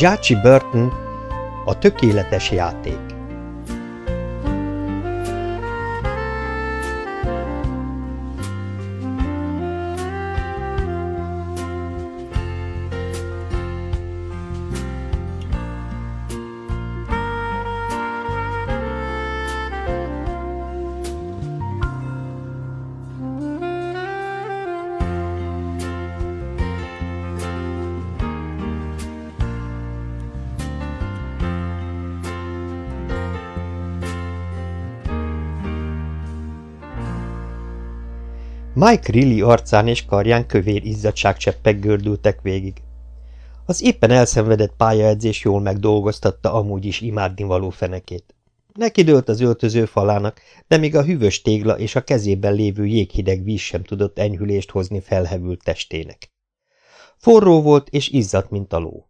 Jácsi Burton A tökéletes játék Mike Rilly arcán és karján kövér izzadságcseppek gördültek végig. Az éppen elszenvedett pályaedzés jól megdolgoztatta amúgy is imádnivaló fenekét. Neki dőlt az öltöző falának, de még a hűvös tégla és a kezében lévő jéghideg víz sem tudott enyhülést hozni felhevült testének. Forró volt és izzadt, mint a ló.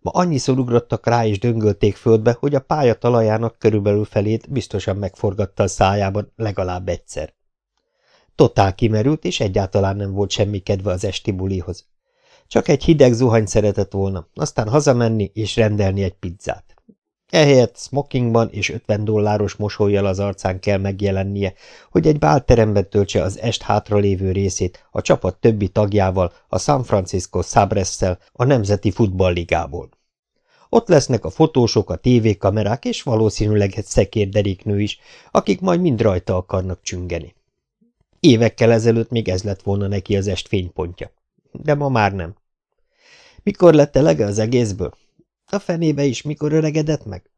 Ma annyiszor ugrottak rá és döngölték földbe, hogy a pálya talajának körülbelül felét biztosan megforgatta a szájában legalább egyszer. Totál kimerült, és egyáltalán nem volt semmi kedve az esti bulihoz. Csak egy hideg zuhany szeretett volna, aztán hazamenni és rendelni egy pizzát. Ehelyett smokingban és 50 dolláros mosolyjal az arcán kell megjelennie, hogy egy bálteremben töltse az est hátralévő részét a csapat többi tagjával, a San Francisco Sabresszel, a Nemzeti Futballligából. Ott lesznek a fotósok, a tévékamerák és valószínűleg egy szekérderéknő is, akik majd mind rajta akarnak csüngeni. Évekkel ezelőtt még ez lett volna neki az est fénypontja. De ma már nem. Mikor lett elege az egészből? A fenébe is mikor öregedett meg?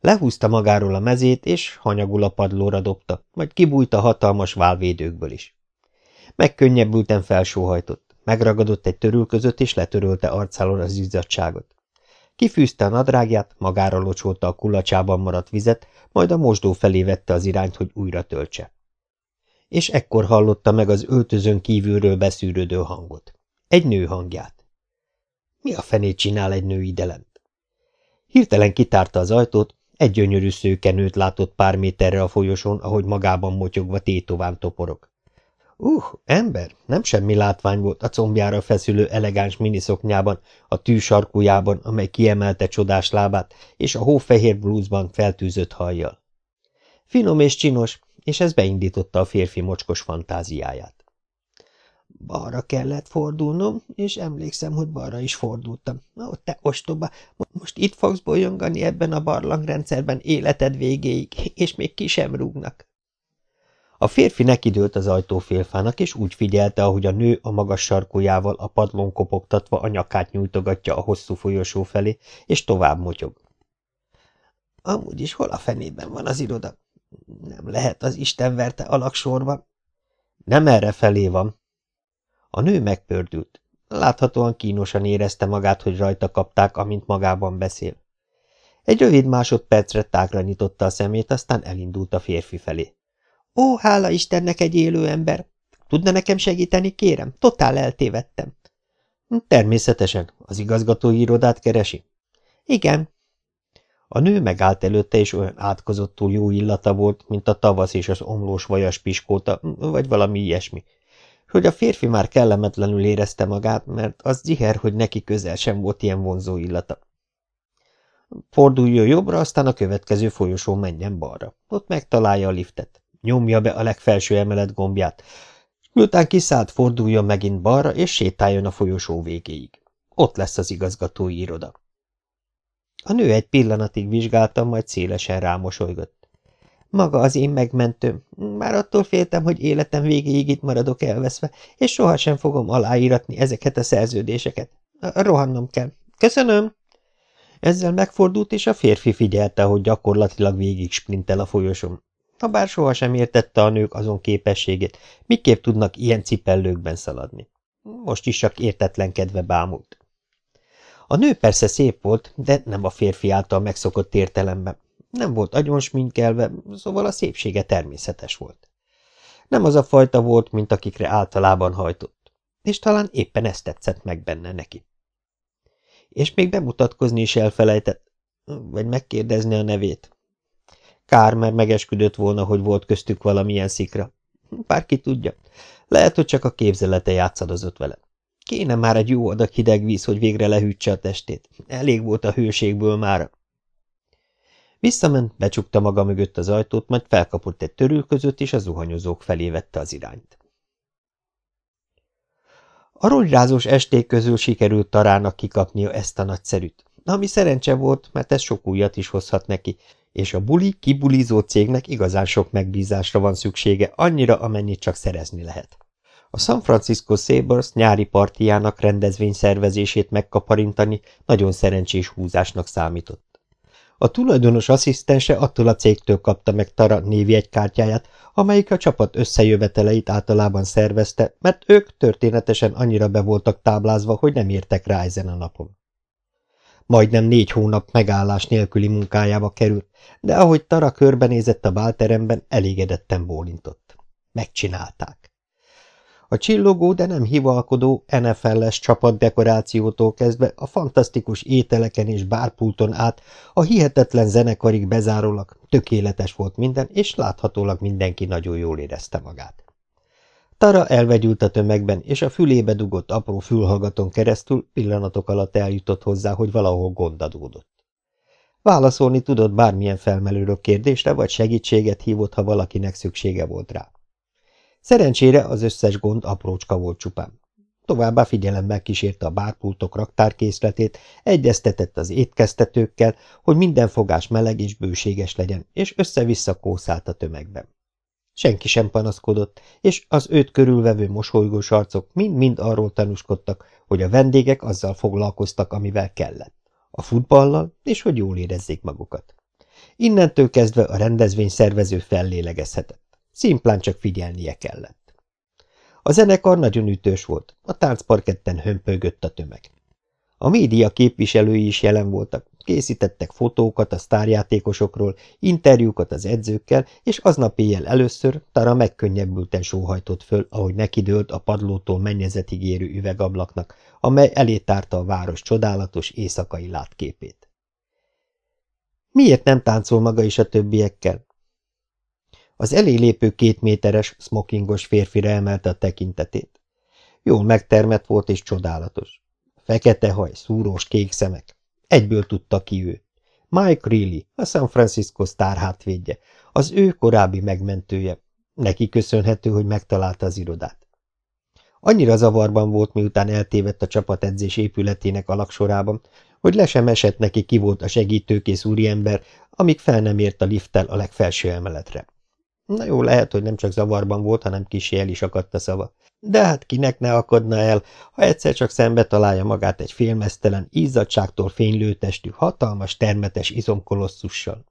Lehúzta magáról a mezét, és hanyagul a padlóra dobta, majd kibújt a hatalmas válvédőkből is. Megkönnyebbülten felsóhajtott, megragadott egy törül között, és letörölte arcálon az izzadságot. Kifűzte a nadrágját, magára locsolta a kulacsában maradt vizet, majd a mosdó felé vette az irányt, hogy újra töltse és ekkor hallotta meg az öltözön kívülről beszűrődő hangot. Egy nő hangját. Mi a fenét csinál egy nő idelent? Hirtelen kitárta az ajtót, egy gyönyörű szőkenőt látott pár méterre a folyosón, ahogy magában motyogva tétován toporok. Uh, ember, nem semmi látvány volt a combjára feszülő elegáns miniszoknyában, a tűsarkujában, amely kiemelte csodás lábát, és a hófehér blúzban feltűzött hajjal. Finom és csinos, és ez beindította a férfi mocskos fantáziáját. Balra kellett fordulnom, és emlékszem, hogy balra is fordultam. Ó, te ostoba, most itt fogsz bolyongani ebben a barlangrendszerben életed végéig, és még ki sem rúgnak. A férfi nekidőlt az ajtófélfának, és úgy figyelte, ahogy a nő a magas sarkójával a padlón kopogtatva a nyakát nyújtogatja a hosszú folyosó felé, és tovább motyog. Amúgy is hol a fenében van az iroda? Nem lehet az Isten verte alaksorban. Nem erre felé van. A nő megpördült. Láthatóan kínosan érezte magát, hogy rajta kapták, amint magában beszél. Egy rövid másodpercre tágra nyitotta a szemét, aztán elindult a férfi felé. Ó, hála Istennek egy élő ember! Tudna nekem segíteni, kérem? Totál eltévedtem. Természetesen. Az igazgatói irodát keresi? Igen, a nő megállt előtte, és olyan átkozottul jó illata volt, mint a tavasz és az omlós vajas piskóta, vagy valami ilyesmi. Hogy a férfi már kellemetlenül érezte magát, mert az ziher, hogy neki közel sem volt ilyen vonzó illata. Forduljon jobbra, aztán a következő folyosón menjen balra. Ott megtalálja a liftet. Nyomja be a legfelső emelet gombját. Miután kiszállt, forduljon megint balra, és sétáljon a folyosó végéig. Ott lesz az igazgatói iroda. A nő egy pillanatig vizsgálta, majd szélesen rámosolygott. Maga az én megmentőm. Már attól féltem, hogy életem végéig itt maradok elveszve, és sohasem fogom aláíratni ezeket a szerződéseket. Rohannom kell. Köszönöm! Ezzel megfordult, és a férfi figyelte, hogy gyakorlatilag végig sprintel a folyosón. Habár sohasem értette a nők azon képességét, miképp tudnak ilyen cipellőkben szaladni. Most is csak értetlenkedve bámult. A nő persze szép volt, de nem a férfi által megszokott értelemben. Nem volt agyonsminkelve, szóval a szépsége természetes volt. Nem az a fajta volt, mint akikre általában hajtott, és talán éppen ezt tetszett meg benne neki. És még bemutatkozni is elfelejtett, vagy megkérdezni a nevét. Kár, mert megesküdött volna, hogy volt köztük valamilyen szikra. Bárki tudja, lehet, hogy csak a képzelete játszadozott vele. Kéne már egy jó adag hideg víz, hogy végre lehűtse a testét. Elég volt a hőségből már. Visszament, becsukta maga mögött az ajtót, majd felkapott egy törülközött, és a zuhanyozók felé vette az irányt. A rongyrázós esték közül sikerült Tarának kikapnia ezt a nagyszerűt, ami szerencse volt, mert ez sok újat is hozhat neki, és a buli kibulizó cégnek igazán sok megbízásra van szüksége, annyira, amennyit csak szerezni lehet. A San Francisco Sabres nyári partiának rendezvényszervezését megkaparintani nagyon szerencsés húzásnak számított. A tulajdonos asszisztense attól a cégtől kapta meg Tara névjegykártyáját, amelyik a csapat összejöveteleit általában szervezte, mert ők történetesen annyira be voltak táblázva, hogy nem értek rá ezen a napon. Majdnem négy hónap megállás nélküli munkájába került, de ahogy Tara körbenézett a bálteremben, elégedetten bólintott. Megcsinálták. A csillogó, de nem hivalkodó NFL-es csapatdekorációtól kezdve a fantasztikus ételeken és bárpulton át a hihetetlen zenekarig bezárólag tökéletes volt minden, és láthatólag mindenki nagyon jól érezte magát. Tara elvegyült a tömegben, és a fülébe dugott apró fülhallgaton keresztül pillanatok alatt eljutott hozzá, hogy valahol gond adódott. Válaszolni tudott bármilyen felmerülő kérdésre, vagy segítséget hívott, ha valakinek szüksége volt rá. Szerencsére az összes gond aprócska volt csupán. Továbbá figyelemmel kísérte a bárpultok raktárkészletét, egyeztetett az étkeztetőkkel, hogy minden fogás meleg és bőséges legyen, és össze-vissza kószált a tömegben. Senki sem panaszkodott, és az őt körülvevő mosolygós arcok mind-mind arról tanúskodtak, hogy a vendégek azzal foglalkoztak, amivel kellett. A futballal, és hogy jól érezzék magukat. Innentől kezdve a rendezvény szervező fellélegezhetett. Szimplán csak figyelnie kellett. A zenekar nagyon ütős volt, a táncparketten hömpölygött a tömeg. A média képviselői is jelen voltak, készítettek fotókat a sztárjátékosokról, interjúkat az edzőkkel, és aznap éjjel először Tara megkönnyebbülten sóhajtott föl, ahogy nekidőlt a padlótól mennyezetig érő üvegablaknak, amely elétárta a város csodálatos éjszakai látképét. Miért nem táncol maga is a többiekkel? Az elélépő két méteres, smokingos férfire emelte a tekintetét. Jól megtermett volt és csodálatos. Fekete haj, szúrós kék szemek. Egyből tudta ki ő. Mike Reilly, a San Francisco sztár hátvédje, az ő korábbi megmentője. Neki köszönhető, hogy megtalálta az irodát. Annyira zavarban volt, miután eltévedt a csapatedzés épületének alaksorában, hogy le sem esett neki ki volt a segítőkész úriember, amíg fel nem ért a lifttel a legfelső emeletre. Na jó, lehet, hogy nem csak zavarban volt, hanem kis el is akadt a szava. De hát kinek ne akadna el, ha egyszer csak szembe találja magát egy félmeztelen, izzadságtól fénylő testű, hatalmas, termetes izomkolosszussal.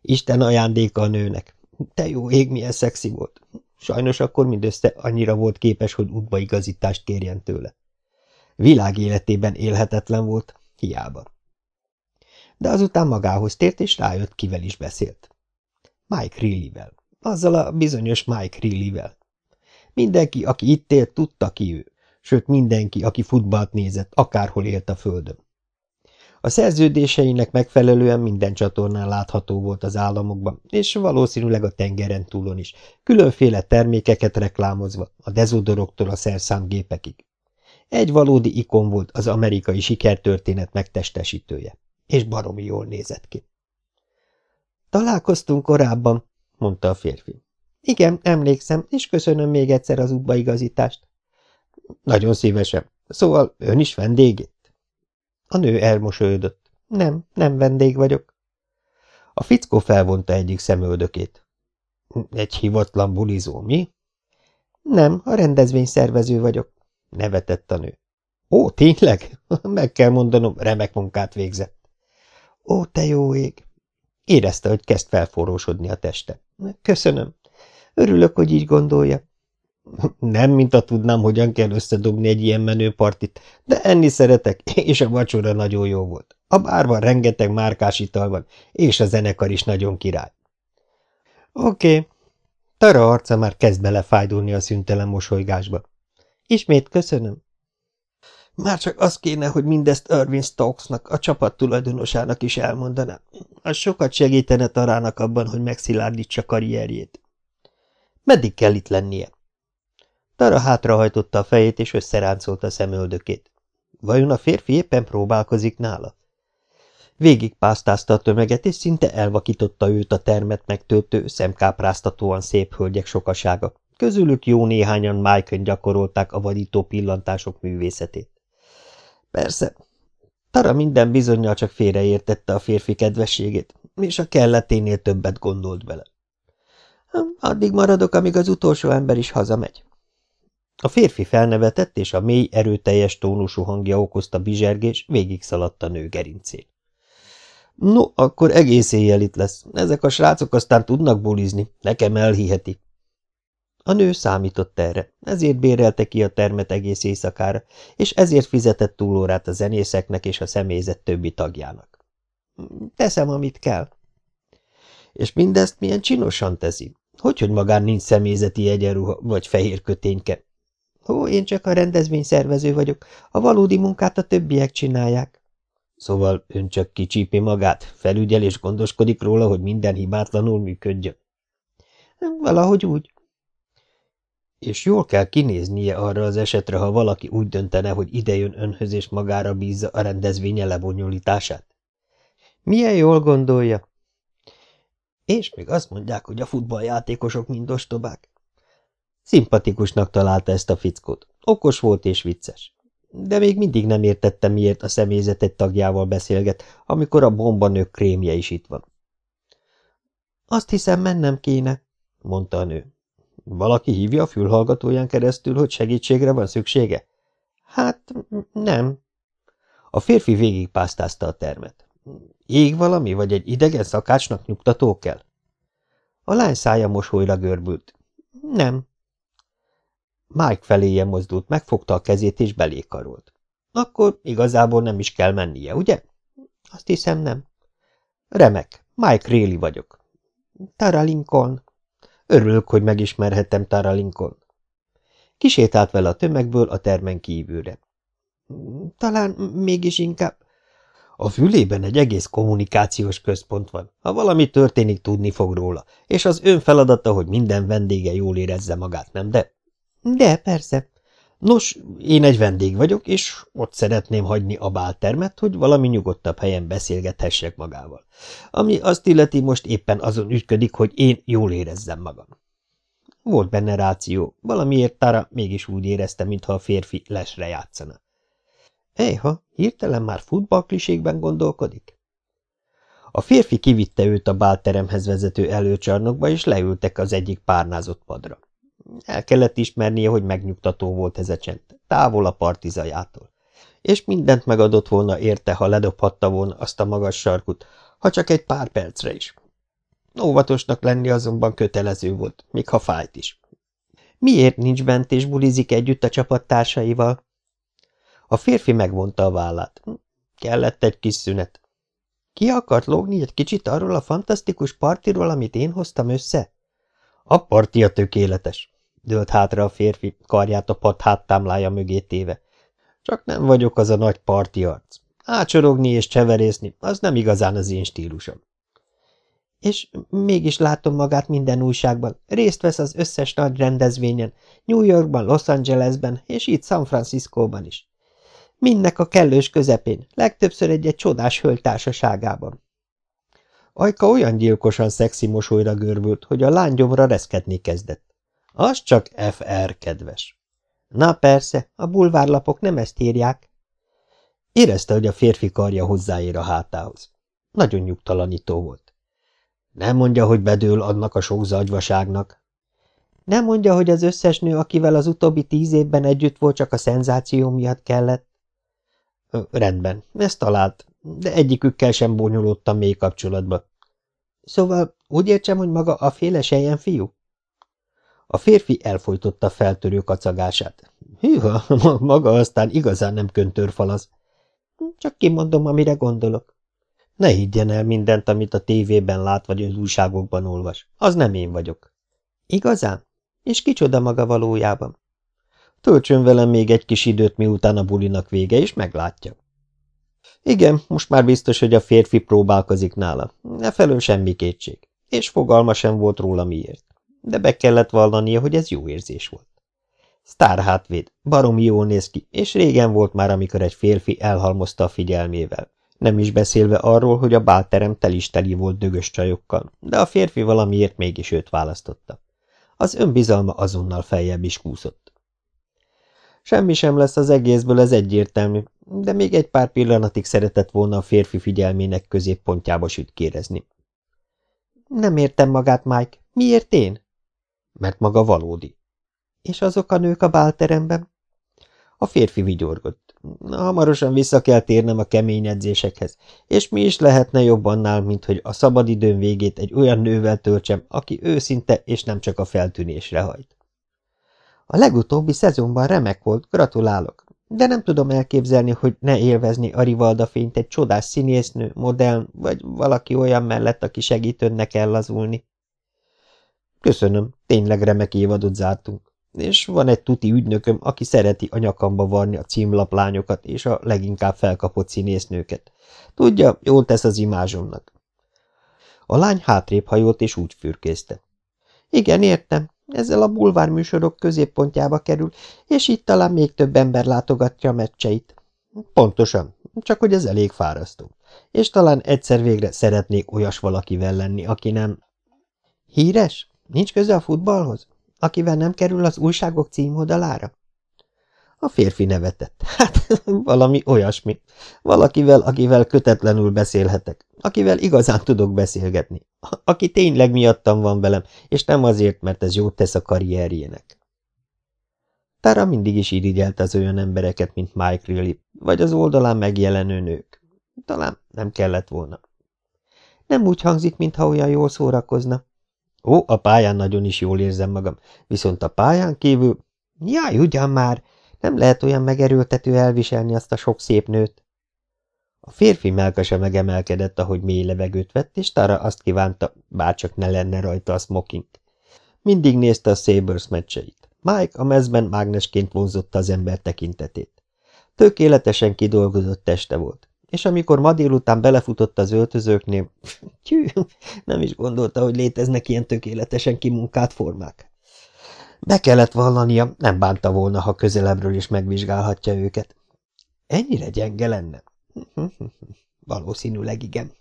Isten ajándéka a nőnek. Te jó ég, milyen szexi volt. Sajnos akkor mindössze annyira volt képes, hogy útbaigazítást kérjen tőle. Világ életében élhetetlen volt, hiába. De azután magához tért, és rájött, kivel is beszélt. Mike Reillyvel. Azzal a bizonyos Mike Reillyvel. Mindenki, aki itt élt, tudta ki ő, sőt mindenki, aki futballt nézett, akárhol élt a földön. A szerződéseinek megfelelően minden csatornán látható volt az államokban, és valószínűleg a tengeren túlon is, különféle termékeket reklámozva, a dezodoroktól a szerszámgépekig. Egy valódi ikon volt az amerikai sikertörténet megtestesítője, és baromi jól nézett ki. Találkoztunk korábban, mondta a férfi. Igen, emlékszem, és köszönöm még egyszer az útbaigazítást. Nagyon szívesen. Szóval ön is vendég A nő elmosolyodott. Nem, nem vendég vagyok. A fickó felvonta egyik szemöldökét. Egy hivatlan bulizó, mi? Nem, a rendezvény szervező vagyok, nevetett a nő. Ó, tényleg? Meg kell mondanom, remek munkát végzett. Ó, te jó ég! Érezte, hogy kezd felforrósodni a teste. Köszönöm. Örülök, hogy így gondolja. Nem, mint a tudnám, hogyan kell összedobni egy ilyen menő partit, de enni szeretek, és a vacsora nagyon jó volt. A bárban rengeteg márkás ital van, és a zenekar is nagyon király. Oké. Tara arca már kezd belefájdulni a szüntelen mosolygásba. Ismét köszönöm. Már csak az kéne, hogy mindezt Irving Stokesnak, a csapat tulajdonosának is elmondanám. Az sokat segítene Tarának abban, hogy megszilárdítsa karrierjét. Meddig kell itt lennie? Tara hátrahajtotta a fejét, és összeráncolta szemöldökét. Vajon a férfi éppen próbálkozik nála? Végig pásztázta a tömeget, és szinte elvakította őt a termet megtöltő, szemkápráztatóan szép hölgyek sokasága. Közülük jó néhányan Májkön gyakorolták a vadító pillantások művészetét. Persze, Tara minden bizonyal csak félreértette a férfi kedvességét, és a kelleténél többet gondolt bele. Addig maradok, amíg az utolsó ember is hazamegy. A férfi felnevetett, és a mély, erőteljes tónusú hangja okozta bizsergés, végig szaladt a nő gerincén. No, akkor egész éjjel itt lesz. Ezek a srácok aztán tudnak bulizni, nekem elhiheti. A nő számított erre, ezért bérelte ki a termet egész éjszakára, és ezért fizetett túlórát a zenészeknek és a személyzet többi tagjának. Teszem, amit kell. És mindezt milyen csinosan teszi. Hogy, hogy magán nincs személyzeti egyenruha vagy fehér kötényke? Ó, én csak a rendezvényszervező vagyok, a valódi munkát a többiek csinálják. Szóval ön csak kicsípi magát, felügyel és gondoskodik róla, hogy minden hibátlanul működjön. Valahogy úgy. És jól kell kinéznie arra az esetre, ha valaki úgy döntene, hogy idejön önhöz és magára bízza a rendezvénye lebonyolítását. Milyen jól gondolja? És még azt mondják, hogy a futballjátékosok mind ostobák. Szimpatikusnak találta ezt a fickót. Okos volt és vicces. De még mindig nem értette, miért a személyzet egy tagjával beszélget, amikor a bombanők krémje is itt van. Azt hiszem, mennem kéne, mondta a nő. Valaki hívja a fülhallgatóján keresztül, hogy segítségre van szüksége? Hát, nem. A férfi végigpásztázta a termet. Ég valami, vagy egy idegen szakácsnak nyugtató kell? A lány szája mosolyra görbült. Nem. Mike feléje mozdult, megfogta a kezét és belékarolt. Akkor igazából nem is kell mennie, ugye? Azt hiszem nem. Remek, Mike Réli vagyok. Tara Lincoln. Örülök, hogy megismerhettem Tara Lincoln. Kisétált vele a tömegből a termen kívülre. Talán mégis inkább... A fülében egy egész kommunikációs központ van. Ha valami történik, tudni fog róla, és az ön feladata, hogy minden vendége jól érezze magát, nem de? De, persze. Nos, én egy vendég vagyok, és ott szeretném hagyni a báltermet, hogy valami nyugodtabb helyen beszélgethessek magával. Ami azt illeti, most éppen azon ügyködik, hogy én jól érezzem magam. Volt benne ráció, valamiért Tara mégis úgy érezte, mintha a férfi lesre játszana. Ejha, hirtelen már futballkliségben gondolkodik? A férfi kivitte őt a bálteremhez vezető előcsarnokba, és leültek az egyik párnázott padra. El kellett ismernie, hogy megnyugtató volt ez a csend, távol a partizajától. És mindent megadott volna érte, ha ledobhatta volna azt a magas sarkut, ha csak egy pár percre is. Óvatosnak lenni azonban kötelező volt, még ha fájt is. Miért nincs bent és bulizik együtt a csapattársaival? A férfi megvonta a vállát. Kellett egy kis szünet. Ki akart lógni egy kicsit arról a fantasztikus partiról, amit én hoztam össze? A partia tökéletes dőlt hátra a férfi, karját a pad háttámlája mögé téve. Csak nem vagyok az a nagy parti arc. Ácsorogni és cseverészni, az nem igazán az én stílusom. És mégis látom magát minden újságban. Részt vesz az összes nagy rendezvényen, New Yorkban, Los Angelesben, és itt San Franciscóban is. Mindnek a kellős közepén, legtöbbször egy-egy csodás hölgy társaságában. Ajka olyan gyilkosan szexi mosolyra görbült, hogy a lány gyomra reszketni kezdett. Az csak FR, kedves. Na persze, a bulvárlapok nem ezt írják. Érezte, hogy a férfi karja hozzáér a hátához. Nagyon nyugtalanító volt. Nem mondja, hogy bedől annak a sok zagyvaságnak. Nem mondja, hogy az összes nő, akivel az utóbbi tíz évben együtt volt, csak a szenzáció miatt kellett. Ö, rendben, ezt talált, de egyikükkel sem bonyolódtam mély kapcsolatba. Szóval úgy értsem, hogy maga a féle sejen fiú? A férfi elfolytotta feltörő kacagását. Hűha, maga aztán igazán nem köntörfalaz. Csak kimondom, amire gondolok. Ne higgyen el mindent, amit a tévében lát, vagy az újságokban olvas. Az nem én vagyok. Igazán? És kicsoda maga valójában? Töltsön velem még egy kis időt, miután a bulinak vége, és meglátja. Igen, most már biztos, hogy a férfi próbálkozik nála. Ne felől semmi kétség. És fogalma sem volt róla miért de be kellett vallania, hogy ez jó érzés volt. Sztár hátvéd, baromi jól néz ki, és régen volt már, amikor egy férfi elhalmozta a figyelmével. Nem is beszélve arról, hogy a bálterem tel is volt dögös csajokkal, de a férfi valamiért mégis őt választotta. Az önbizalma azonnal feljebb is kúszott. Semmi sem lesz az egészből, ez egyértelmű, de még egy pár pillanatig szeretett volna a férfi figyelmének középpontjába sütkérezni. Nem értem magát, Mike. Miért én? Mert maga valódi. És azok a nők a bálteremben? A férfi vigyorgott. Hamarosan vissza kell térnem a kemény edzésekhez, és mi is lehetne jobb annál, mint hogy a szabadidőn végét egy olyan nővel töltsem, aki őszinte és nem csak a feltűnésre hajt. A legutóbbi szezonban remek volt, gratulálok, de nem tudom elképzelni, hogy ne élvezni a Rivalda fényt egy csodás színésznő, modell, vagy valaki olyan mellett, aki segít önnek ellazulni. Köszönöm, tényleg remek évadot zártunk és van egy tuti ügynököm, aki szereti a nyakamba varni a címlaplányokat és a leginkább felkapott színésznőket. Tudja, jól tesz az imázsomnak. A lány hátrébb hajolt és úgy fürkészte. Igen, értem. Ezzel a bulvár műsorok középpontjába kerül, és itt talán még több ember látogatja a meccseit. Pontosan, csak hogy ez elég fárasztó. És talán egyszer végre szeretnék olyas valakivel lenni, aki nem... Híres? Nincs köze a futballhoz? Akivel nem kerül az újságok címoldalára? A férfi nevetett. Hát, valami olyasmi. Valakivel, akivel kötetlenül beszélhetek. Akivel igazán tudok beszélgetni. Aki tényleg miattam van velem, és nem azért, mert ez jót tesz a karrierjének. Tara mindig is irigyelte az olyan embereket, mint Mike Riley, vagy az oldalán megjelenő nők. Talán nem kellett volna. Nem úgy hangzik, mintha olyan jól szórakozna, Ó, a pályán nagyon is jól érzem magam, viszont a pályán kívül... Jaj, ugyan már! Nem lehet olyan megerőltető elviselni azt a sok szép nőt. A férfi melkasa megemelkedett, ahogy mély levegőt vett, és Tara azt kívánta, bárcsak ne lenne rajta a smoking. Mindig nézte a Sabres meccseit. Mike a mezben mágnesként vonzotta az ember tekintetét. Tökéletesen kidolgozott teste volt és amikor ma délután belefutott az öltözőknél, tyű, nem is gondolta, hogy léteznek ilyen tökéletesen kimunkált formák. Be kellett vallania, nem bánta volna, ha közelebbről is megvizsgálhatja őket. Ennyire gyenge lenne? Valószínűleg igen.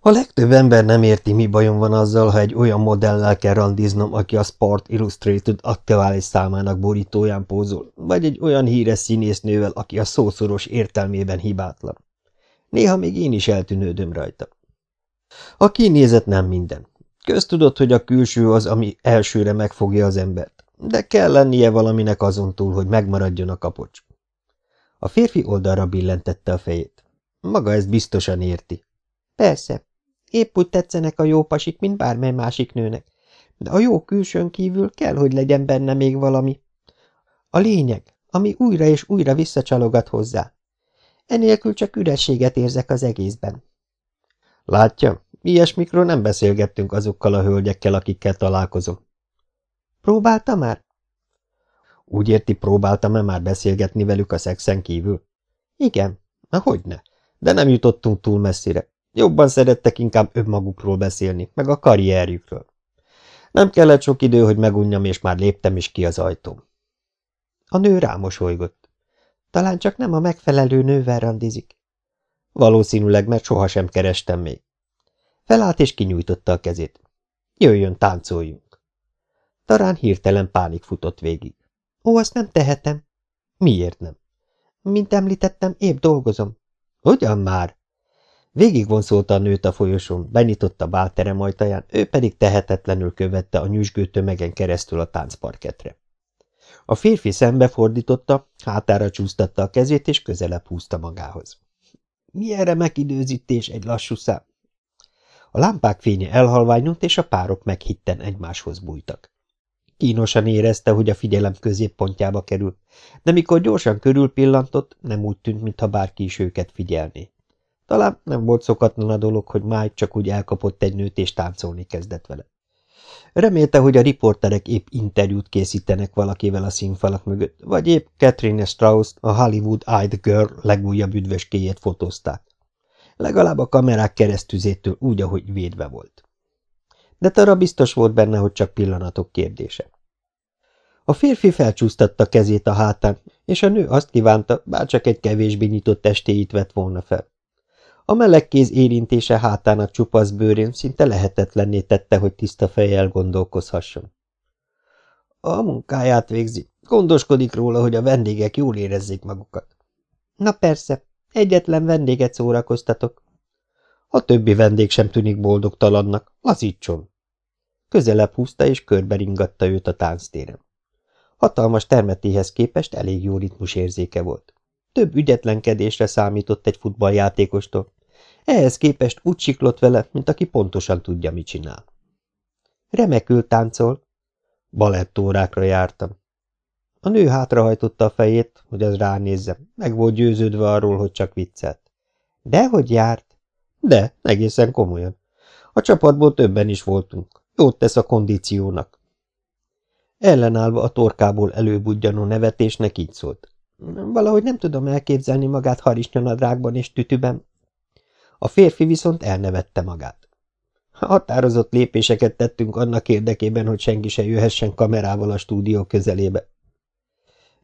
A legtöbb ember nem érti, mi bajom van azzal, ha egy olyan modellel kell randiznom, aki a Sport Illustrated aktuális számának borítóján pózol, vagy egy olyan híres színésznővel, aki a szószoros értelmében hibátlan. Néha még én is eltűnődöm rajta. A kinézet nem minden. Köztudott, hogy a külső az, ami elsőre megfogja az embert, de kell lennie valaminek azon túl, hogy megmaradjon a kapocs. A férfi oldalra billentette a fejét. Maga ezt biztosan érti. Persze, épp úgy tetszenek a jó pasik, mint bármely másik nőnek, de a jó külsőn kívül kell, hogy legyen benne még valami. A lényeg, ami újra és újra visszacsalogat hozzá. Enélkül csak ürességet érzek az egészben. Látja, ilyesmikről nem beszélgettünk azokkal a hölgyekkel, akikkel találkozom. Próbálta már? Úgy érti, próbáltam-e már beszélgetni velük a szexen kívül? Igen, na hogyne, de nem jutottunk túl messzire. Jobban szerettek inkább önmagukról beszélni, meg a karrierjükről. Nem kellett sok idő, hogy megunjam, és már léptem is ki az ajtóm. A nő rámosolygott. Talán csak nem a megfelelő nővel randizik. Valószínűleg, mert sohasem kerestem még. Felállt és kinyújtotta a kezét. Jöjjön, táncoljunk. Talán hirtelen pánik futott végig. Ó, azt nem tehetem. Miért nem? Mint említettem, épp dolgozom. Ugyan már? Végigvonszolta a nőt a folyosón, benyitotta bálterem ajtaján, ő pedig tehetetlenül követte a nyüzsgő tömegen keresztül a táncparketre. A férfi szembefordította, hátára csúsztatta a kezét, és közelebb húzta magához. Milyen remek időzítés egy lassú szám! A lámpák fénye elhalványult, és a párok meghitten egymáshoz bújtak. Kínosan érezte, hogy a figyelem középpontjába került, de mikor gyorsan körülpillantott, nem úgy tűnt, mintha bárki is őket figyelné. Talán nem volt szokatlan a dolog, hogy Mike csak úgy elkapott egy nőt és táncolni kezdett vele. Remélte, hogy a riporterek épp interjút készítenek valakivel a színfalak mögött, vagy épp Catherine Strauss, a Hollywood Eyed Girl legújabb üdvöskéjét fotózták. Legalább a kamerák keresztüzétől úgy, ahogy védve volt. De Tara biztos volt benne, hogy csak pillanatok kérdése. A férfi felcsúsztatta kezét a hátán, és a nő azt kívánta, bár csak egy kevésbé nyitott testéit vett volna fel. A meleg kéz érintése hátának csupasz bőrén szinte lehetetlenné tette, hogy tiszta fejjel gondolkozhasson. A munkáját végzi. Gondoskodik róla, hogy a vendégek jól érezzék magukat. Na persze, egyetlen vendéget szórakoztatok. A többi vendég sem tűnik boldogtalannak, lazítson. Közelebb húzta és körbe ringatta őt a tánctéren. Hatalmas termetéhez képest elég jó ritmus érzéke volt. Több ügyetlenkedésre számított egy futballjátékostól. Ehhez képest úgy siklott vele, mint aki pontosan tudja, mit csinál. Remekül táncol. Balettórákra jártam. A nő hátrahajtotta a fejét, hogy az ránézze, meg volt győződve arról, hogy csak viccelt. Dehogy járt? De, egészen komolyan. A csapatból többen is voltunk. Jót tesz a kondíciónak. Ellenállva a torkából előbudjanó nevetésnek így szólt. Valahogy nem tudom elképzelni magát harisnyanadrágban és tütüben. A férfi viszont elnevette magát. Határozott lépéseket tettünk annak érdekében, hogy senki se jöhessen kamerával a stúdió közelébe.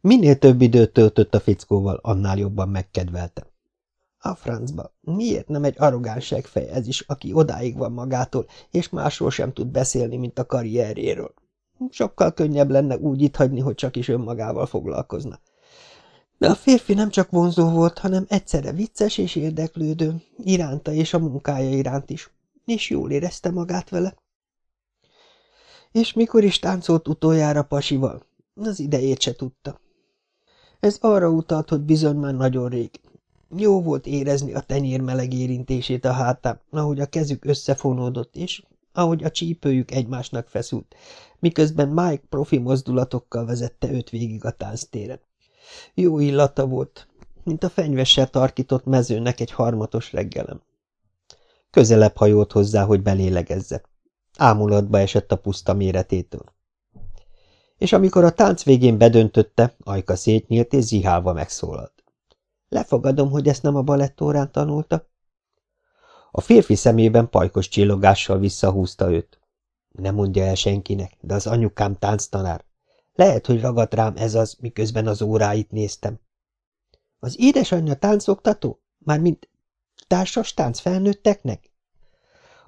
Minél több időt töltött a fickóval, annál jobban megkedvelte. A francba, miért nem egy arrogáns fej is, aki odáig van magától, és másról sem tud beszélni, mint a karrierjéről? Sokkal könnyebb lenne úgy itt hagyni, hogy csak is önmagával foglalkozna. De a férfi nem csak vonzó volt, hanem egyszerre vicces és érdeklődő, iránta és a munkája iránt is, és jól érezte magát vele. És mikor is táncolt utoljára pasival, az idejét se tudta. Ez arra utalt, hogy bizony már nagyon rég. Jó volt érezni a tenyér meleg érintését a hátán, ahogy a kezük összefonódott, és ahogy a csípőjük egymásnak feszült, miközben Mike profi mozdulatokkal vezette őt végig a tánctéren. Jó illata volt, mint a fenyvessel tarkított mezőnek egy harmatos reggelem. Közelebb hajolt hozzá, hogy belélegezze. Ámulatba esett a puszta méretétől. És amikor a tánc végén bedöntötte, ajka szétnyílt és zihálva megszólalt. Lefogadom, hogy ezt nem a balettórán tanulta. A férfi szemében pajkos csillogással visszahúzta őt. Nem mondja el senkinek, de az anyukám tánctanár. Lehet, hogy ragadt rám ez az, miközben az óráit néztem. Az édesanyja táncoktató? Mármint társas tánc felnőtteknek?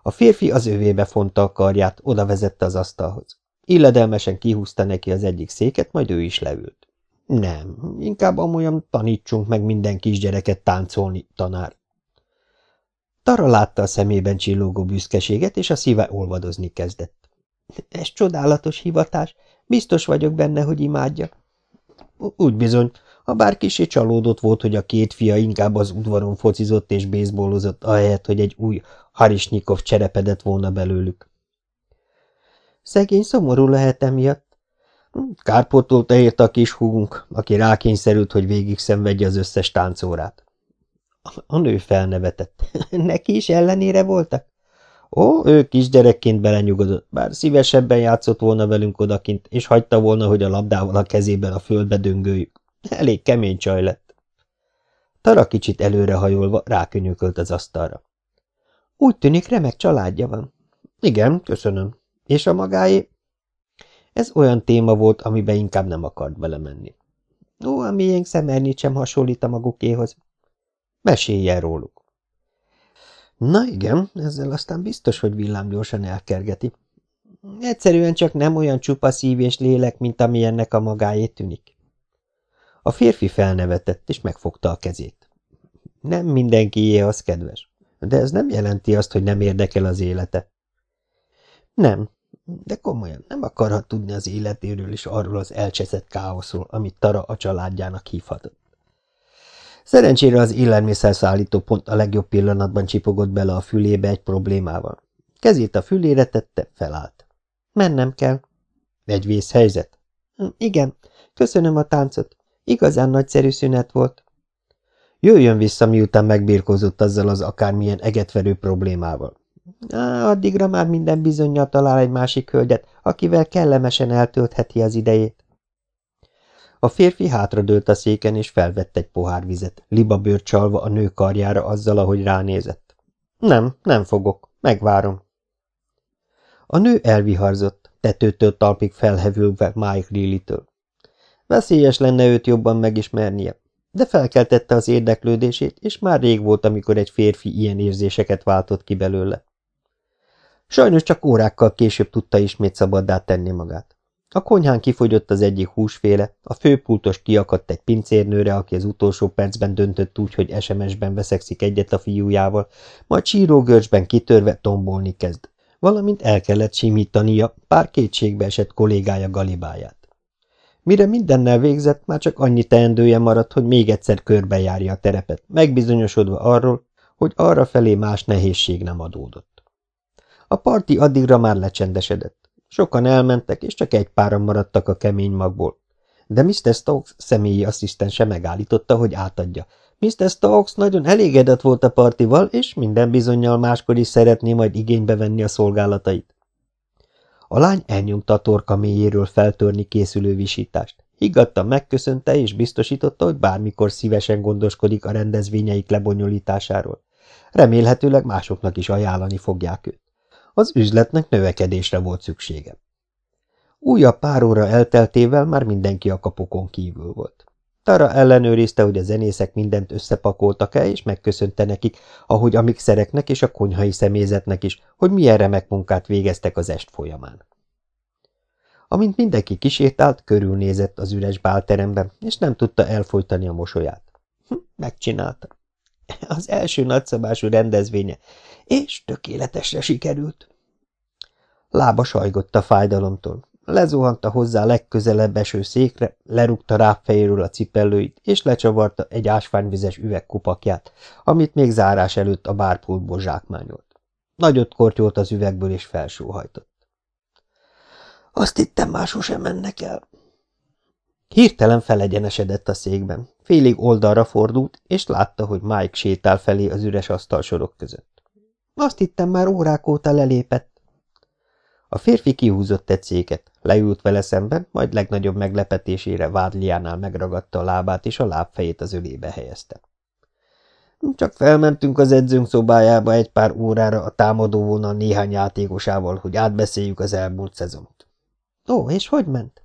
A férfi az övébe fonta a karját, oda vezette az asztalhoz. Illedelmesen kihúzta neki az egyik széket, majd ő is leült. Nem, inkább amolyan tanítsunk meg minden kisgyereket táncolni, tanár. Tara látta a szemében csillogó büszkeséget, és a szíve olvadozni kezdett. Ez csodálatos hivatás, biztos vagyok benne, hogy imádja. Úgy bizony, ha bár kisé csalódott volt, hogy a két fia inkább az udvaron focizott és bészbólozott, ahelyett, hogy egy új Harisnyikov cserepedett volna belőlük. Szegény szomorú lehet emiatt. Kárpótolta érte a kis húgunk, aki rákényszerült, hogy végig szenvedje az összes táncórát. A nő felnevetett. Neki is ellenére voltak? Ó, ő kisgyerekként belenyugodott, bár szívesebben játszott volna velünk odakint, és hagyta volna, hogy a labdával a kezében a földbe döngöljük. Elég kemény csaj lett. Tara kicsit előrehajolva rákönyökölt az asztalra. Úgy tűnik, remek családja van. Igen, köszönöm. És a magáé? Ez olyan téma volt, amiben inkább nem akart belemenni. Ó, a miénk szemernyit sem hasonlít a magukéhoz. Meséljen róluk. Na igen, ezzel aztán biztos, hogy villámgyorsan elkergeti. Egyszerűen csak nem olyan csupa szív és lélek, mint ami ennek a magáé tűnik. A férfi felnevetett, és megfogta a kezét. Nem mindenkié az kedves, de ez nem jelenti azt, hogy nem érdekel az élete. Nem, de komolyan nem akarhat tudni az életéről és arról az elcseszett káoszról, amit Tara a családjának hívhatott. Szerencsére az élelmiszerszállító pont a legjobb pillanatban csipogott bele a fülébe egy problémával. Kezét a fülére tette, felállt. Mennem kell. Egy vészhelyzet? Hm, igen, köszönöm a táncot. Igazán nagyszerű szünet volt. Jöjjön vissza, miután megbírkozott azzal az akármilyen egetverő problémával. Á, addigra már minden bizonyja talál egy másik hölgyet, akivel kellemesen eltöltheti az idejét. A férfi hátradőlt a széken, és felvett egy pohár vizet, libabőr csalva a nő karjára azzal, ahogy ránézett. Nem, nem fogok, megvárom. A nő elviharzott, tetőtől talpig felhevülve Mike Lily-től. Veszélyes lenne őt jobban megismernie, de felkeltette az érdeklődését, és már rég volt, amikor egy férfi ilyen érzéseket váltott ki belőle. Sajnos csak órákkal később tudta ismét szabaddá tenni magát. A konyhán kifogyott az egyik húsféle, a főpultos kiakadt egy pincérnőre, aki az utolsó percben döntött úgy, hogy SMS-ben veszekszik egyet a fiújával, majd sírógörcsben kitörve tombolni kezd, valamint el kellett simítania pár kétségbe esett kollégája galibáját. Mire mindennel végzett, már csak annyi teendője maradt, hogy még egyszer körbejárja a terepet, megbizonyosodva arról, hogy arra felé más nehézség nem adódott. A parti addigra már lecsendesedett. Sokan elmentek, és csak egy páran maradtak a kemény magból. De Mr. Stokes személyi asszisztense megállította, hogy átadja. Mr. Stokes nagyon elégedett volt a partival, és minden bizonyal máskor is szeretné majd igénybe venni a szolgálatait. A lány elnyomta a torka mélyéről feltörni készülő visítást. Higgadtan megköszönte és biztosította, hogy bármikor szívesen gondoskodik a rendezvényeik lebonyolításáról. Remélhetőleg másoknak is ajánlani fogják őt. Az üzletnek növekedésre volt szüksége. Újabb pár óra elteltével már mindenki a kapukon kívül volt. Tara ellenőrizte, hogy a zenészek mindent összepakoltak-e, és megköszönte nekik, ahogy a mixereknek és a konyhai személyzetnek is, hogy milyen remek munkát végeztek az est folyamán. Amint mindenki kisétált, körülnézett az üres bálteremben, és nem tudta elfolytani a mosolyát. Hm, megcsinálta. Az első nagyszabású rendezvénye, és tökéletesre sikerült. Lába sajgott a fájdalomtól, lezuhant a hozzá legközelebb eső székre, lerúgta rá fejéről a cipellőit, és lecsavarta egy ásványvizes üvegkupakját, amit még zárás előtt a bárpultból zsákmányolt. Nagyot kortyolt az üvegből, és felsóhajtott. Azt hittem, már sosem mennek el. Hirtelen felegyenesedett a székben, félig oldalra fordult, és látta, hogy Mike sétál felé az üres asztalsorok között. Azt hittem, már órák óta lelépett. A férfi kihúzott egy széket, leült vele szemben, majd legnagyobb meglepetésére vádliánál megragadta a lábát, és a lábfejét az ölébe helyezte. Csak felmentünk az edzőnk szobájába egy pár órára a támadó vonal néhány játékosával, hogy átbeszéljük az elmúlt szezont. Ó, és hogy ment?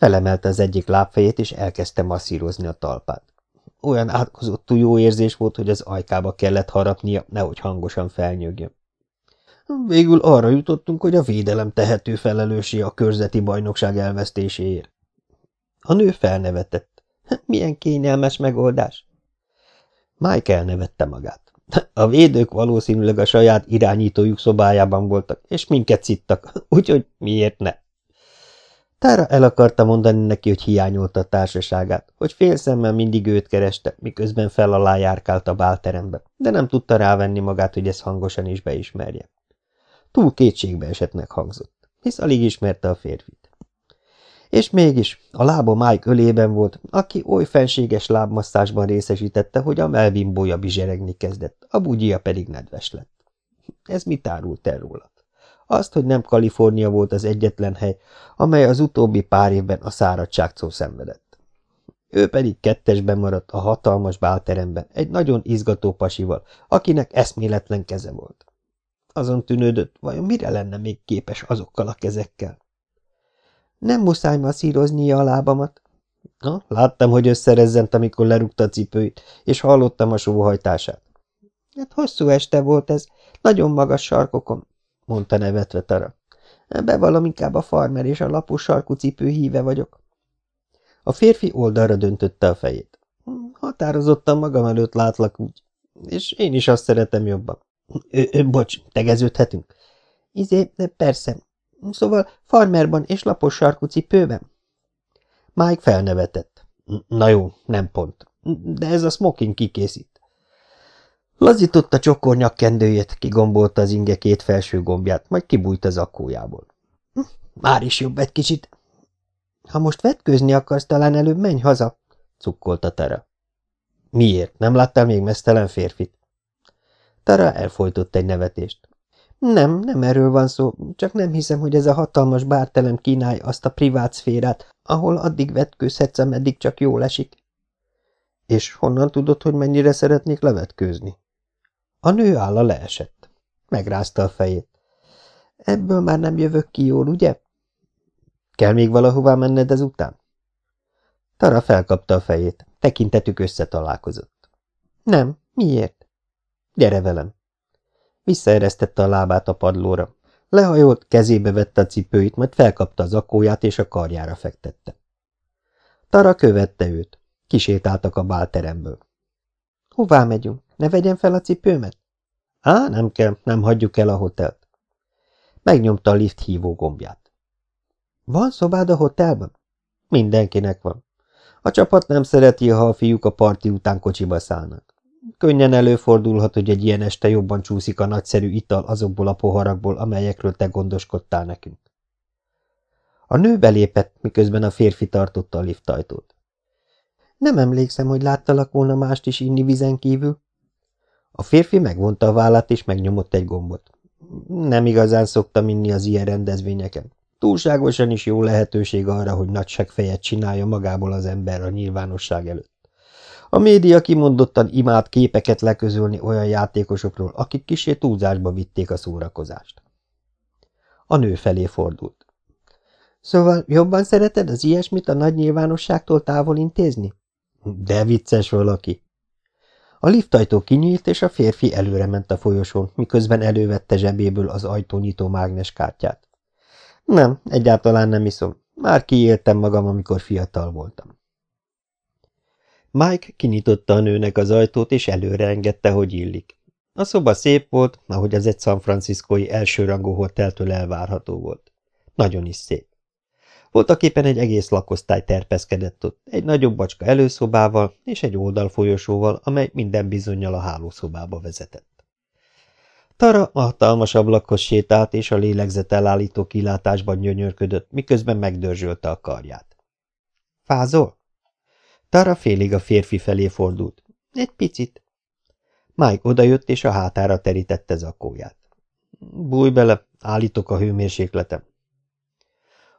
Felemelte az egyik lábfejét, és elkezdte masszírozni a talpát. Olyan átkozott jó érzés volt, hogy az ajkába kellett harapnia, nehogy hangosan felnyögjön. Végül arra jutottunk, hogy a védelem tehető felelősi a körzeti bajnokság elvesztéséért. A nő felnevetett. Milyen kényelmes megoldás. Mike elnevette magát. A védők valószínűleg a saját irányítójuk szobájában voltak, és minket szittak, úgyhogy miért ne? Tára el akarta mondani neki, hogy hiányolta a társaságát, hogy félszemmel mindig őt kereste, miközben fel alá járkált a bálterembe, de nem tudta rávenni magát, hogy ezt hangosan is beismerje. Túl kétségbe esetnek hangzott, hisz alig ismerte a férfit. És mégis a lába Mike ölében volt, aki oly fenséges lábmasszásban részesítette, hogy a melbimbója bizseregni kezdett, a bugyia pedig nedves lett. Ez mit árult el róla? Azt, hogy nem Kalifornia volt az egyetlen hely, amely az utóbbi pár évben a száradságtól szenvedett. Ő pedig kettesben maradt a hatalmas bálteremben, egy nagyon izgató pasival, akinek eszméletlen keze volt. Azon tűnődött, vajon mire lenne még képes azokkal a kezekkel? Nem muszáj masszíroznia a lábamat. Na, láttam, hogy összerezzent, amikor lerúgta a cipőit, és hallottam a sóhajtását. Hát hosszú este volt ez, nagyon magas sarkokon, mondta nevetve Tara. Bevallom inkább a farmer és a lapos sarkú cipő híve vagyok. A férfi oldalra döntötte a fejét. Határozottan magam előtt látlak úgy, és én is azt szeretem jobban. Ö, ö, bocs, tegeződhetünk? Izé, persze. Szóval farmerban és lapos sarkú cipőben? Mike felnevetett. Na jó, nem pont. De ez a smoking kikészít. Lazította csokor nyakkendőjét, kigombolta az inge két felső gombját, majd kibújt az akkójából. Hm, már is jobb egy kicsit. Ha most vetkőzni akarsz, talán előbb menj haza, cukkolta Tara. Miért? Nem láttál még mesztelen férfit? Tara elfolytott egy nevetést. Nem, nem erről van szó, csak nem hiszem, hogy ez a hatalmas bártelem kínálja azt a privát szférát, ahol addig vetkőzhetsz, ameddig csak jól esik. És honnan tudod, hogy mennyire szeretnék levetkőzni? A nő álla leesett. Megrázta a fejét. Ebből már nem jövök ki jól, ugye? Kell még valahová menned ezután? Tara felkapta a fejét, tekintetük összetalálkozott. Nem, miért? Gyere velem. Visszaeresztette a lábát a padlóra. Lehajolt, kezébe vette a cipőit, majd felkapta az akóját és a karjára fektette. Tara követte őt. Kisétáltak a bálteremből. Hová megyünk? Ne vegyem fel a cipőmet? Á, nem kell, nem hagyjuk el a hotelt. Megnyomta a lift hívó gombját. Van szobád a hotelben? Mindenkinek van. A csapat nem szereti, ha a fiúk a parti után kocsiba szállnak. Könnyen előfordulhat, hogy egy ilyen este jobban csúszik a nagyszerű ital azokból a poharakból, amelyekről te gondoskodtál nekünk. A nő belépett, miközben a férfi tartotta a liftajtót. Nem emlékszem, hogy láttalak volna mást is inni vizen kívül. A férfi megvonta a vállát, és megnyomott egy gombot. Nem igazán szoktam inni az ilyen rendezvényeken. Túlságosan is jó lehetőség arra, hogy nagyságfejet csinálja magából az ember a nyilvánosság előtt. A média kimondottan imád képeket leközölni olyan játékosokról, akik kisé túlzásba vitték a szórakozást. A nő felé fordult. Szóval jobban szereted az ilyesmit a nagy nyilvánosságtól távol intézni? De vicces valaki. A liftajtó kinyílt, és a férfi előre ment a folyosón, miközben elővette zsebéből az ajtónyitó mágneskártyát. Nem, egyáltalán nem iszom. Már kiéltem magam, amikor fiatal voltam. Mike kinyitotta a nőnek az ajtót, és előre engedte, hogy illik. A szoba szép volt, ahogy az egy San Franciscoi elsőrangú hoteltől elvárható volt. Nagyon is szép. Voltak éppen egy egész lakosztály terpeszkedett ott, egy nagyobb bacska előszobával és egy oldalfolyosóval, amely minden bizonyal a hálószobába vezetett. Tara a hatalmas ablakhoz sétált, és a lélegzet elállító kilátásban gyönyörködött, miközben megdörzsölte a karját. – Fázol? Tara félig a férfi felé fordult. – Egy picit. Mike odajött, és a hátára terítette zakóját. – Bújj bele, állítok a hőmérsékletem.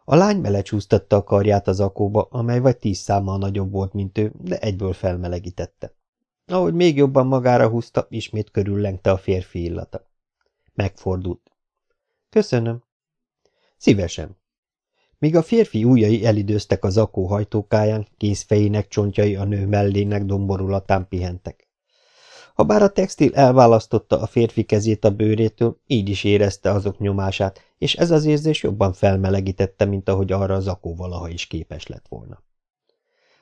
A lány belecsúsztatta a karját az akóba, amely vagy tíz számmal nagyobb volt, mint ő, de egyből felmelegítette. Ahogy még jobban magára húzta, ismét körüllengte a férfi illata. Megfordult. Köszönöm. Szívesen. Míg a férfi ujjai elidőztek az akó hajtókáján, kézfejének csontjai a nő mellének domborulatán pihentek. Habár a textil elválasztotta a férfi kezét a bőrétől, így is érezte azok nyomását, és ez az érzés jobban felmelegítette, mint ahogy arra az akó valaha is képes lett volna.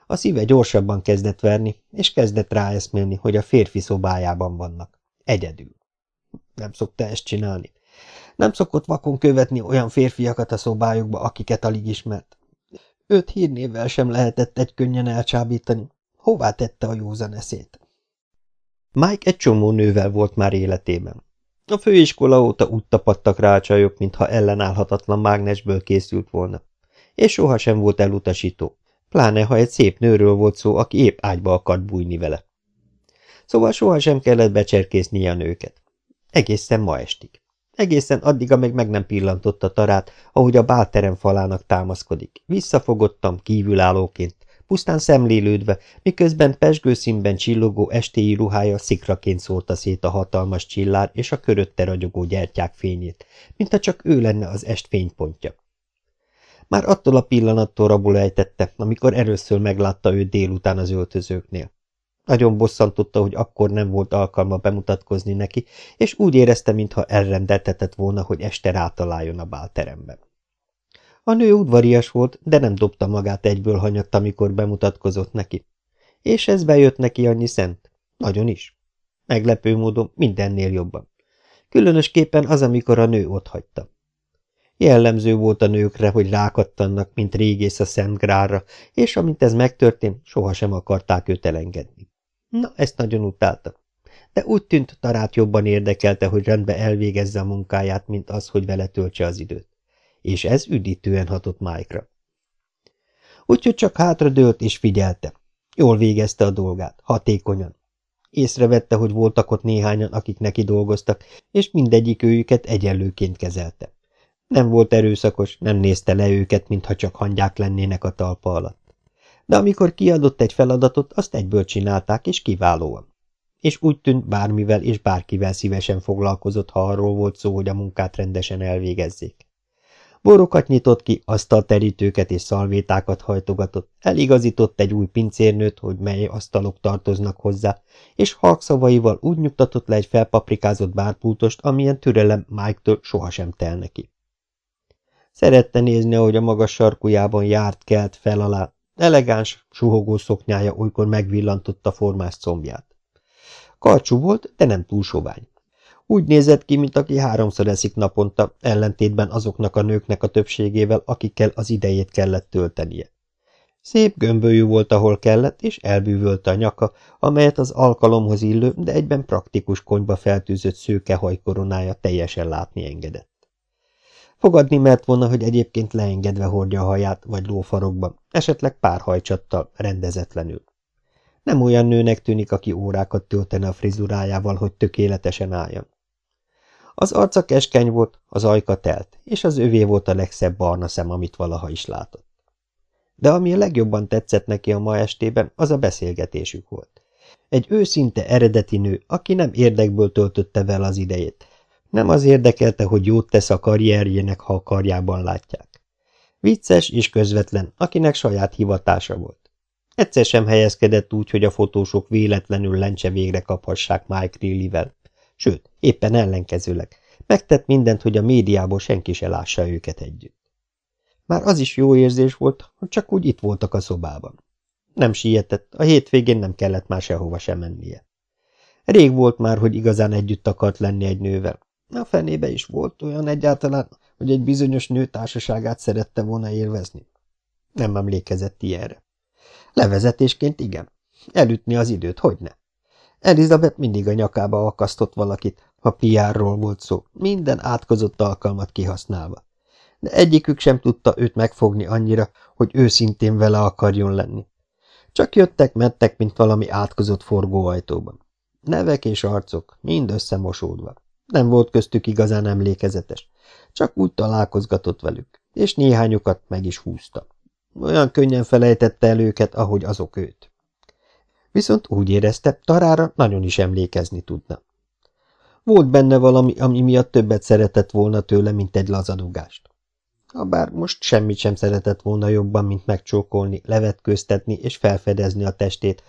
A szíve gyorsabban kezdett verni, és kezdett ráeszmélni, hogy a férfi szobájában vannak. Egyedül. Nem szokta ezt csinálni. Nem szokott vakon követni olyan férfiakat a szobájukba, akiket alig ismert. Öt hírnévvel sem lehetett egy könnyen elcsábítani. Hová tette a józan eszét? Mike egy csomó nővel volt már életében. A főiskola óta úgy tapadtak rá a csajok, mintha ellenállhatatlan mágnesből készült volna. És sohasem volt elutasító, pláne ha egy szép nőről volt szó, aki épp ágyba akart bújni vele. Szóval sohasem kellett becserkészni a nőket. Egészen ma estig. Egészen addig, amíg meg nem pillantotta Tarát, ahogy a bálterem falának támaszkodik. Visszafogottam kívülállóként, pusztán szemlélődve, miközben pesgőszínben csillogó estéi ruhája szikraként szórta szét a hatalmas csillár és a körötte ragyogó gyertyák fényét, mintha csak ő lenne az est fénypontja. Már attól a pillanattól rabul ejtette, amikor először meglátta őt délután az öltözőknél. Nagyon bosszantotta, hogy akkor nem volt alkalma bemutatkozni neki, és úgy érezte, mintha elrendeltetett volna, hogy este rátaláljon a bálteremben. A nő udvarias volt, de nem dobta magát egyből hanyatt, amikor bemutatkozott neki. És ez bejött neki annyi szent. Nagyon is. Meglepő módon mindennél jobban. Különösképpen az, amikor a nő otthagyta. Jellemző volt a nőkre, hogy rákattannak, mint régész a Szent Grárra, és amint ez megtörtént, sohasem akarták őt elengedni. Na, ezt nagyon utálta. De úgy tűnt, Tarát jobban érdekelte, hogy rendbe elvégezze a munkáját, mint az, hogy vele töltse az időt és ez üdítően hatott Mike-ra. Úgyhogy csak hátradőlt és figyelte. Jól végezte a dolgát, hatékonyan. Észrevette, hogy voltak ott néhányan, akik neki dolgoztak, és mindegyik őjüket egyenlőként kezelte. Nem volt erőszakos, nem nézte le őket, mintha csak hangyák lennének a talpa alatt. De amikor kiadott egy feladatot, azt egyből csinálták, és kiválóan. És úgy tűnt bármivel és bárkivel szívesen foglalkozott, ha arról volt szó, hogy a munkát rendesen elvégezzék. Borokat nyitott ki, asztalterítőket és szalvétákat hajtogatott, eligazított egy új pincérnőt, hogy mely asztalok tartoznak hozzá, és halkszavaival úgy nyugtatott le egy felpaprikázott bárpultost, amilyen türelem Mike-től sohasem tel neki. Szerette nézni, ahogy a magas sarkujában járt, kelt fel alá, elegáns, suhogó szoknyája olykor megvillantotta formás combját. Karcsú volt, de nem túl sovány. Úgy nézett ki, mint aki háromszor eszik naponta, ellentétben azoknak a nőknek a többségével, akikkel az idejét kellett töltenie. Szép gömbölyű volt, ahol kellett, és elbűvölte a nyaka, amelyet az alkalomhoz illő, de egyben praktikus konyba feltűzött szőke hajkoronája teljesen látni engedett. Fogadni mert volna, hogy egyébként leengedve hordja a haját, vagy lófarokban, esetleg pár hajcsattal, rendezetlenül. Nem olyan nőnek tűnik, aki órákat töltene a frizurájával, hogy tökéletesen álljon. Az arca keskeny volt, az ajka telt, és az övé volt a legszebb barna szem, amit valaha is látott. De ami a legjobban tetszett neki a ma estében, az a beszélgetésük volt. Egy őszinte eredeti nő, aki nem érdekből töltötte vele az idejét. Nem az érdekelte, hogy jót tesz a karrierjének, ha a karjában látják. Vicces és közvetlen, akinek saját hivatása volt. Egyszer sem helyezkedett úgy, hogy a fotósok véletlenül lencse végre kaphassák Mike Reilly-vel. Sőt, éppen ellenkezőleg. Megtett mindent, hogy a médiából senki se lássa őket együtt. Már az is jó érzés volt, hogy csak úgy itt voltak a szobában. Nem sietett, a hétvégén nem kellett már sehova sem mennie. Rég volt már, hogy igazán együtt akart lenni egy nővel. A fenébe is volt olyan egyáltalán, hogy egy bizonyos nő társaságát szerette volna élvezni. Nem emlékezett ilyenre. Levezetésként igen. Elütni az időt, hogy ne? Elizabeth mindig a nyakába akasztott valakit, ha piárról volt szó, minden átkozott alkalmat kihasználva. De egyikük sem tudta őt megfogni annyira, hogy őszintén vele akarjon lenni. Csak jöttek, mentek, mint valami átkozott forgóajtóban. Nevek és arcok, mind összemosódva. Nem volt köztük igazán emlékezetes. Csak úgy találkozgatott velük, és néhányukat meg is húzta. Olyan könnyen felejtette el őket, ahogy azok őt. Viszont úgy érezte, Tarára nagyon is emlékezni tudna. Volt benne valami, ami miatt többet szeretett volna tőle, mint egy lazadugást. Habár most semmit sem szeretett volna jobban, mint megcsókolni, levetkőztetni és felfedezni a testét,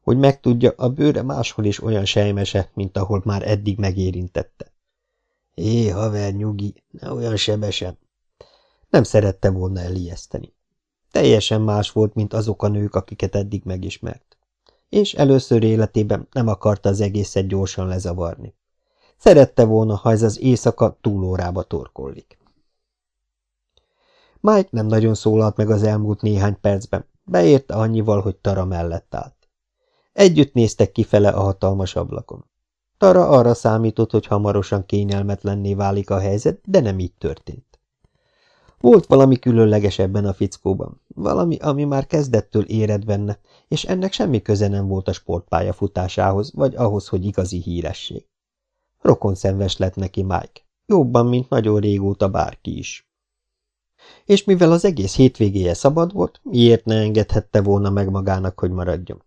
hogy megtudja, a bőre máshol is olyan sejmese, mint ahol már eddig megérintette. É, haver, nyugi, ne olyan sebesen. Nem szerette volna elijeszteni. Teljesen más volt, mint azok a nők, akiket eddig megismert. És először életében nem akarta az egészet gyorsan lezavarni. Szerette volna, ha ez az éjszaka túlórába torkollik. Mike nem nagyon szólalt meg az elmúlt néhány percben, beérte annyival, hogy Tara mellett állt. Együtt néztek kifele a hatalmas ablakon. Tara arra számított, hogy hamarosan kényelmetlenné válik a helyzet, de nem így történt. Volt valami különleges ebben a fickóban, valami, ami már kezdettől éred benne, és ennek semmi köze nem volt a sportpálya futásához, vagy ahhoz, hogy igazi híresség. Rokon szenves lett neki Mike, jobban, mint nagyon régóta bárki is. És mivel az egész hétvégéje szabad volt, miért ne engedhette volna meg magának, hogy maradjon?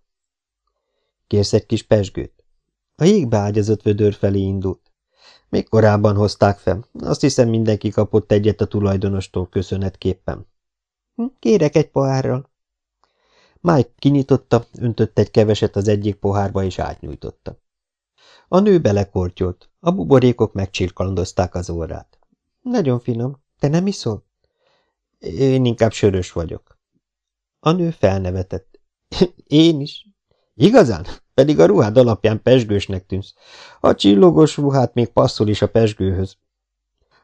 Kérsz egy kis pesgőt? A jégbe ágyazott vödör felé indult. Még korábban hozták fel. Azt hiszem mindenki kapott egyet a tulajdonostól köszönetképpen. Hm, kérek egy pohárral. Mike kinyitotta, öntött egy keveset az egyik pohárba és átnyújtotta. A nő belekortyolt, a buborékok megcsirkalandozták az orrát. Nagyon finom. Te nem iszol? Én inkább sörös vagyok. A nő felnevetett. Én is. Igazán? Pedig a ruhád alapján pesgősnek tűnsz. A csillogos ruhát még passzol is a pesgőhöz.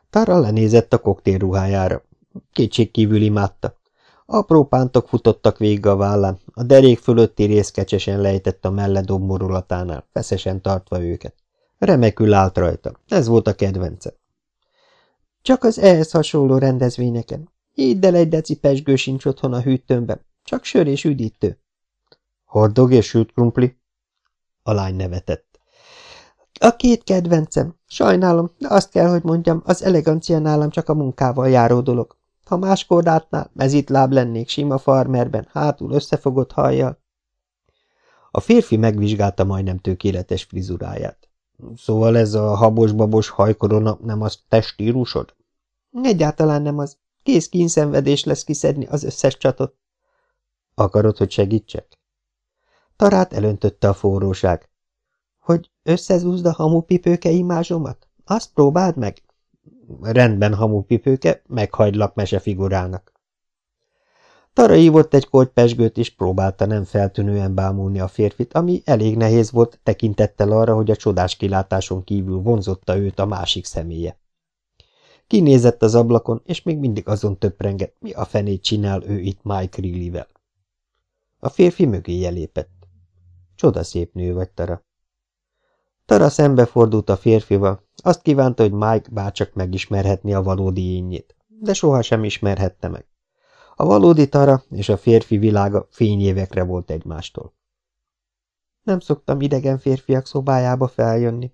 Tara lenézett a koktél ruhájára. Kétség kívül imádta. Apró pántok futottak végig a vállán, a derék fölötti rész kecsesen lejtett a melle domborulatánál, feszesen tartva őket. Remekül állt rajta, ez volt a kedvence. Csak az ehhez hasonló rendezvényeken. Hidd el, egy deci pesgő sincs otthon a hűtőmben, csak sör és üdítő. Hordog és sült krumpli? A lány nevetett. A két kedvencem. Sajnálom, de azt kell, hogy mondjam, az elegancia nálam csak a munkával járó dolog. Ha más kordátnál, mezitláb lennék sima farmerben, hátul összefogott hajjal. A férfi megvizsgálta majdnem tökéletes frizuráját. Szóval ez a habos-babos hajkorona nem az teststílusod? Egyáltalán nem az. Kész kínszenvedés lesz kiszedni az összes csatot. Akarod, hogy segítsek? Tarát elöntötte a forróság. Hogy összezúzd a hamupipőke imázsomat? Azt próbáld meg. Rendben, hamupipőke, meghagylak mesefigurának. Tara ívott egy kortypesgőt, és próbálta nem feltűnően bámulni a férfit, ami elég nehéz volt tekintettel arra, hogy a csodás kilátáson kívül vonzotta őt a másik személye. Kinézett az ablakon, és még mindig azon töprengett, mi a fenét csinál ő itt Mike Rillivel. A férfi mögéje lépett. Csodaszép nő vagy, Tara. Tara szembefordult a férfival, azt kívánta, hogy Mike bárcsak megismerhetni a valódi énjét, de sohasem ismerhette meg. A valódi Tara és a férfi világa fényévekre volt egymástól. Nem szoktam idegen férfiak szobájába feljönni.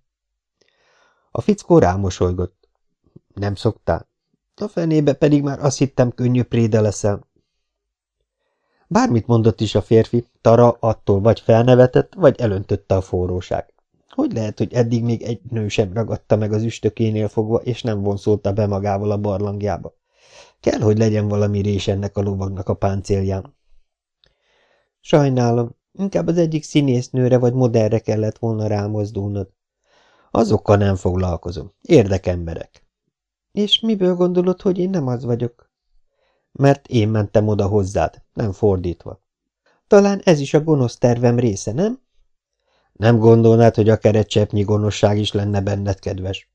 A fickó rámosolygott. Nem szoktál? A fenébe pedig már azt hittem, könnyű préde leszel. Bármit mondott is a férfi, Tara attól vagy felnevetett, vagy elöntötte a forróság. Hogy lehet, hogy eddig még egy nő sem ragadta meg az üstökénél fogva, és nem vonszolta be magával a barlangjába? Kell, hogy legyen valami rés ennek a lovagnak a páncélján. Sajnálom, inkább az egyik színésznőre vagy modellre kellett volna rámozdulnod. Azokkal nem foglalkozom. Érdekemberek. És miből gondolod, hogy én nem az vagyok? Mert én mentem oda hozzád, nem fordítva. Talán ez is a gonosz tervem része, nem? Nem gondolnád, hogy akár egy cseppnyi gonoszság is lenne benned, kedves.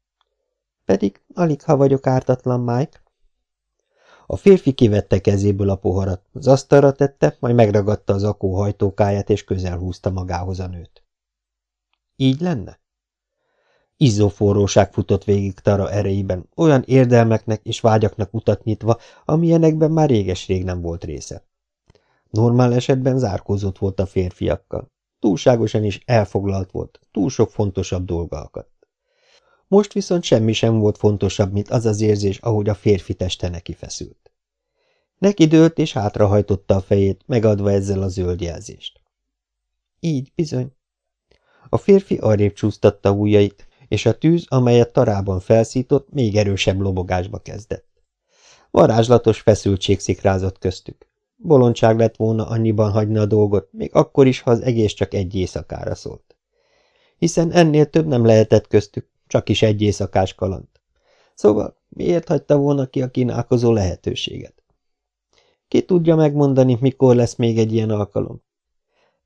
Pedig alig ha vagyok ártatlan, Mike. A férfi kivette kezéből a poharat, az asztalra tette, majd megragadta az akó hajtókáját, és közel húzta magához a nőt. Így lenne? Izzó futott végig Tara erejében, olyan érdelmeknek és vágyaknak utat nyitva, amilyenekben már réges-rég nem volt része. Normál esetben zárkózott volt a férfiakkal. Túlságosan is elfoglalt volt, túl sok fontosabb dolga akadt. Most viszont semmi sem volt fontosabb, mint az az érzés, ahogy a férfi teste neki feszült. Neki dőlt és hátrahajtotta a fejét, megadva ezzel a zöld jelzést. Így, bizony. A férfi arrébb csúsztatta ujjait, és a tűz, amelyet tarában felszított, még erősebb lobogásba kezdett. Varázslatos feszültség szikrázott köztük. Bolondság lett volna annyiban hagyni a dolgot, még akkor is, ha az egész csak egy éjszakára szólt. Hiszen ennél több nem lehetett köztük, csak is egy éjszakás kaland. Szóval miért hagyta volna ki a kínálkozó lehetőséget? Ki tudja megmondani, mikor lesz még egy ilyen alkalom?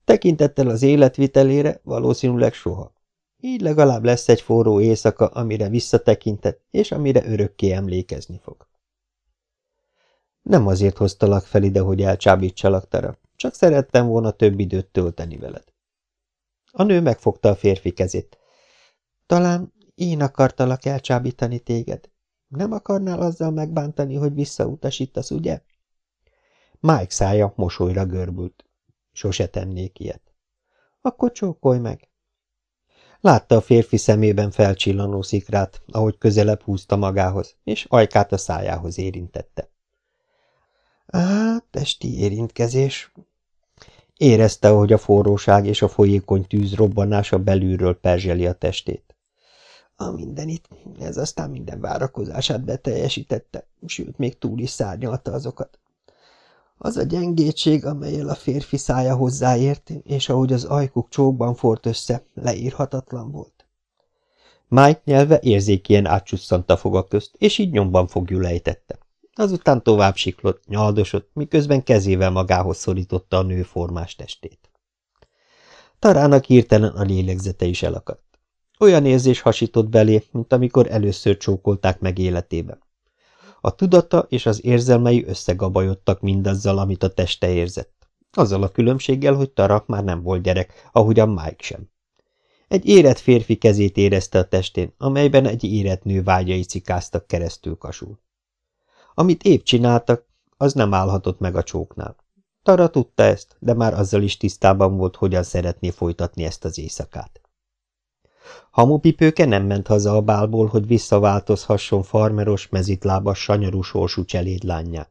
Tekintettel az életvitelére valószínűleg soha. Így legalább lesz egy forró éjszaka, amire visszatekintett, és amire örökké emlékezni fog. Nem azért hoztalak fel ide, hogy elcsábítsalak, Tara, csak szerettem volna több időt tölteni veled. A nő megfogta a férfi kezét. Talán én akartalak elcsábítani téged. Nem akarnál azzal megbántani, hogy visszautasítasz, ugye? Mike szája mosolyra görbült. Sose tennék ilyet. Akkor csókolj meg. Látta a férfi szemében felcsillanó szikrát, ahogy közelebb húzta magához, és ajkát a szájához érintette. Á, testi érintkezés. Érezte, hogy a forróság és a folyékony tűz robbanása belülről perzseli a testét. A mindenit, ez aztán minden várakozását beteljesítette, sőt, még túl is szárnyalta azokat. Az a gyengétség, amelyel a férfi szája hozzáért, és ahogy az ajkuk csókban fort össze, leírhatatlan volt. Mike nyelve érzékien átcsusszant a fogak közt, és így nyomban fogjul ejtette. Azután tovább siklott, nyaldosott, miközben kezével magához szorította a nő formás testét. Tarának hirtelen a lélegzete is elakadt. Olyan érzés hasított belé, mint amikor először csókolták meg életében. A tudata és az érzelmei összegabajodtak mindazzal, amit a teste érzett. Azzal a különbséggel, hogy Tara már nem volt gyerek, ahogyan Mike sem. Egy érett férfi kezét érezte a testén, amelyben egy érett nő vágyai cikáztak keresztül kasul. Amit épp csináltak, az nem állhatott meg a csóknál. Tara tudta ezt, de már azzal is tisztában volt, hogyan szeretné folytatni ezt az éjszakát. Hamupipőke nem ment haza a bálból, hogy visszaváltozhasson farmeros, mezitlábas, sanyarú sorsú cselédlányjá.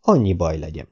Annyi baj legyen.